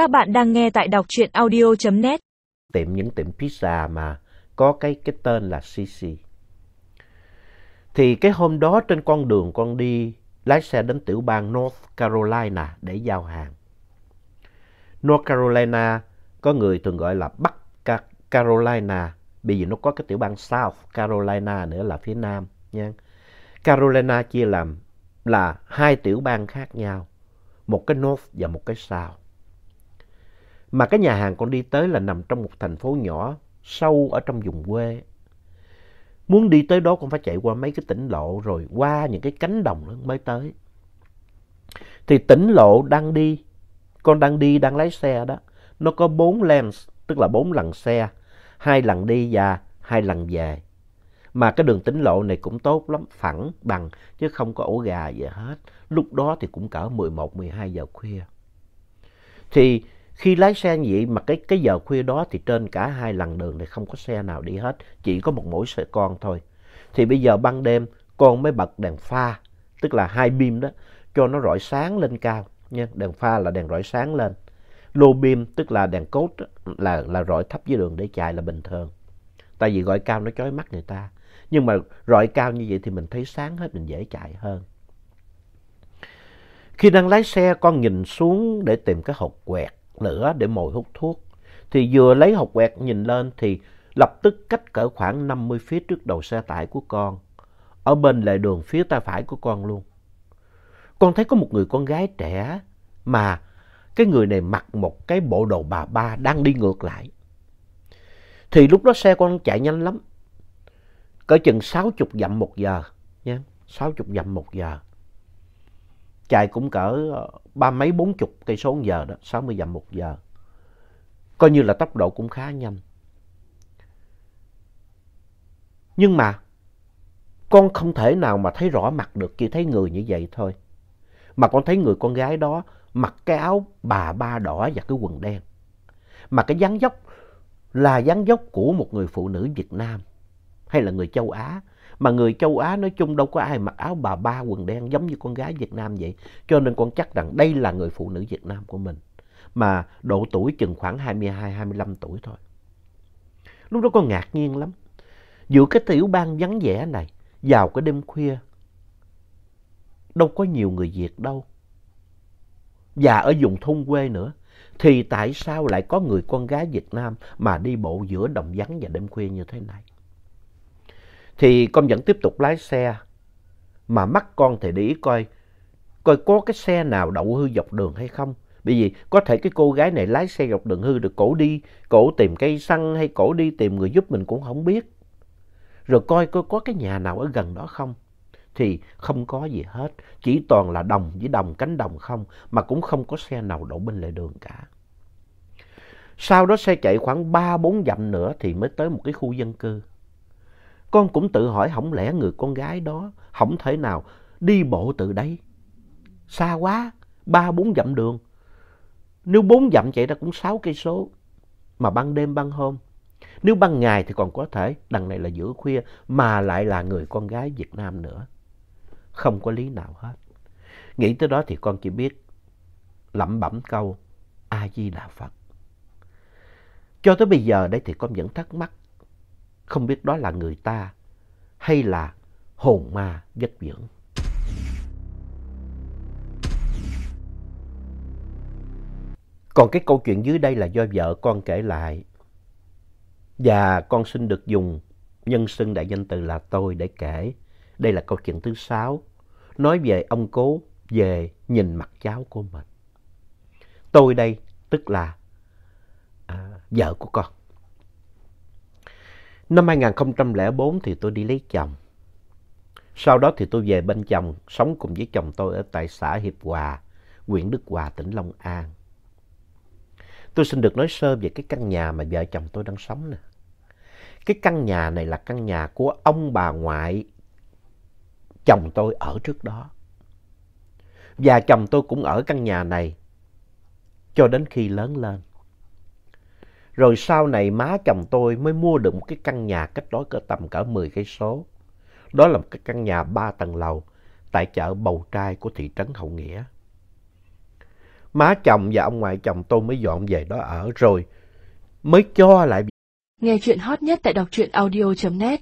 Các bạn đang nghe tại đọc truyện audio.net. Tiệm những tiệm pizza mà có cái cái tên là CC. Thì cái hôm đó trên con đường con đi lái xe đến tiểu bang North Carolina để giao hàng. North Carolina có người thường gọi là Bắc Carolina, bởi vì nó có cái tiểu bang South Carolina nữa là phía nam nha. Carolina chia làm là hai tiểu bang khác nhau, một cái North và một cái South. Mà cái nhà hàng con đi tới là nằm trong một thành phố nhỏ, sâu ở trong vùng quê. Muốn đi tới đó con phải chạy qua mấy cái tỉnh lộ rồi qua những cái cánh đồng mới tới. Thì tỉnh lộ đang đi, con đang đi, đang lái xe đó. Nó có bốn lanes, tức là bốn lần xe, hai lần đi và hai lần về. Mà cái đường tỉnh lộ này cũng tốt lắm, phẳng, bằng, chứ không có ổ gà gì hết. Lúc đó thì cũng cỡ 11, 12 giờ khuya. Thì khi lái xe như vậy mà cái, cái giờ khuya đó thì trên cả hai lần đường này không có xe nào đi hết, chỉ có một mỗi xe con thôi. Thì bây giờ ban đêm con mới bật đèn pha, tức là hai beam đó, cho nó rọi sáng lên cao. Nha. Đèn pha là đèn rọi sáng lên. Lô beam tức là đèn cốt là, là rọi thấp dưới đường để chạy là bình thường. Tại vì rọi cao nó chói mắt người ta. Nhưng mà rọi cao như vậy thì mình thấy sáng hết, mình dễ chạy hơn. Khi đang lái xe con nhìn xuống để tìm cái hộp quẹt lửa để mồi hút thuốc. Thì vừa lấy hộp quẹt nhìn lên thì lập tức cách cỡ khoảng 50 feet trước đầu xe tải của con. Ở bên lề đường phía tay phải của con luôn. Con thấy có một người con gái trẻ mà cái người này mặc một cái bộ đồ bà ba đang đi ngược lại. Thì lúc đó xe con chạy nhanh lắm. Cỡ chừng 60 dặm một giờ. Nha. 60 dặm một giờ. Chạy cũng cỡ ờ, ba mấy bốn chục cây số một giờ đó, 60 dặm một giờ. Coi như là tốc độ cũng khá nhanh. Nhưng mà con không thể nào mà thấy rõ mặt được, chỉ thấy người như vậy thôi. Mà con thấy người con gái đó mặc cái áo bà ba đỏ và cái quần đen. Mà cái dáng dốc là dáng dốc của một người phụ nữ Việt Nam hay là người châu Á. Mà người châu Á nói chung đâu có ai mặc áo bà ba quần đen giống như con gái Việt Nam vậy. Cho nên con chắc rằng đây là người phụ nữ Việt Nam của mình. Mà độ tuổi chừng khoảng 22-25 tuổi thôi. Lúc đó con ngạc nhiên lắm. Giữa cái tiểu bang vắng vẻ này, vào cái đêm khuya, đâu có nhiều người Việt đâu. Và ở vùng thôn quê nữa, thì tại sao lại có người con gái Việt Nam mà đi bộ giữa đồng vắng và đêm khuya như thế này? Thì con vẫn tiếp tục lái xe, mà mắt con thì để ý coi, coi có cái xe nào đậu hư dọc đường hay không. Bởi vì có thể cái cô gái này lái xe dọc đường hư được cổ đi, cổ tìm cây xăng hay cổ đi tìm người giúp mình cũng không biết. Rồi coi coi có cái nhà nào ở gần đó không. Thì không có gì hết, chỉ toàn là đồng với đồng, cánh đồng không, mà cũng không có xe nào đậu bên lề đường cả. Sau đó xe chạy khoảng 3-4 dặm nữa thì mới tới một cái khu dân cư. Con cũng tự hỏi hỏng lẽ người con gái đó không thể nào đi bộ từ đây. Xa quá, 3-4 dặm đường. Nếu bốn dặm chạy ra cũng sáu cây số. Mà ban đêm ban hôm. Nếu ban ngày thì còn có thể, đằng này là giữa khuya mà lại là người con gái Việt Nam nữa. Không có lý nào hết. Nghĩ tới đó thì con chỉ biết lẩm bẩm câu A-di-đà Phật. Cho tới bây giờ đây thì con vẫn thắc mắc. Không biết đó là người ta hay là hồn ma vất dưỡng. Còn cái câu chuyện dưới đây là do vợ con kể lại. Và con xin được dùng nhân xưng đại danh từ là tôi để kể. Đây là câu chuyện thứ sáu. Nói về ông cố về nhìn mặt cháu của mình. Tôi đây tức là à, vợ của con. Năm 2004 thì tôi đi lấy chồng. Sau đó thì tôi về bên chồng, sống cùng với chồng tôi ở tại xã Hiệp Hòa, huyện Đức Hòa, tỉnh Long An. Tôi xin được nói sơ về cái căn nhà mà vợ chồng tôi đang sống nè. Cái căn nhà này là căn nhà của ông bà ngoại chồng tôi ở trước đó. Và chồng tôi cũng ở căn nhà này cho đến khi lớn lên. Rồi sau này má chồng tôi mới mua được một cái căn nhà cách đó cỡ tầm cỡ 10 cây số. Đó là một cái căn nhà ba tầng lầu tại chợ Bầu Trai của thị trấn Hậu Nghĩa. má chồng và ông ngoại chồng tôi mới dọn về đó ở rồi mới cho lại Nghe chuyện hot nhất tại đọc truyện audio.net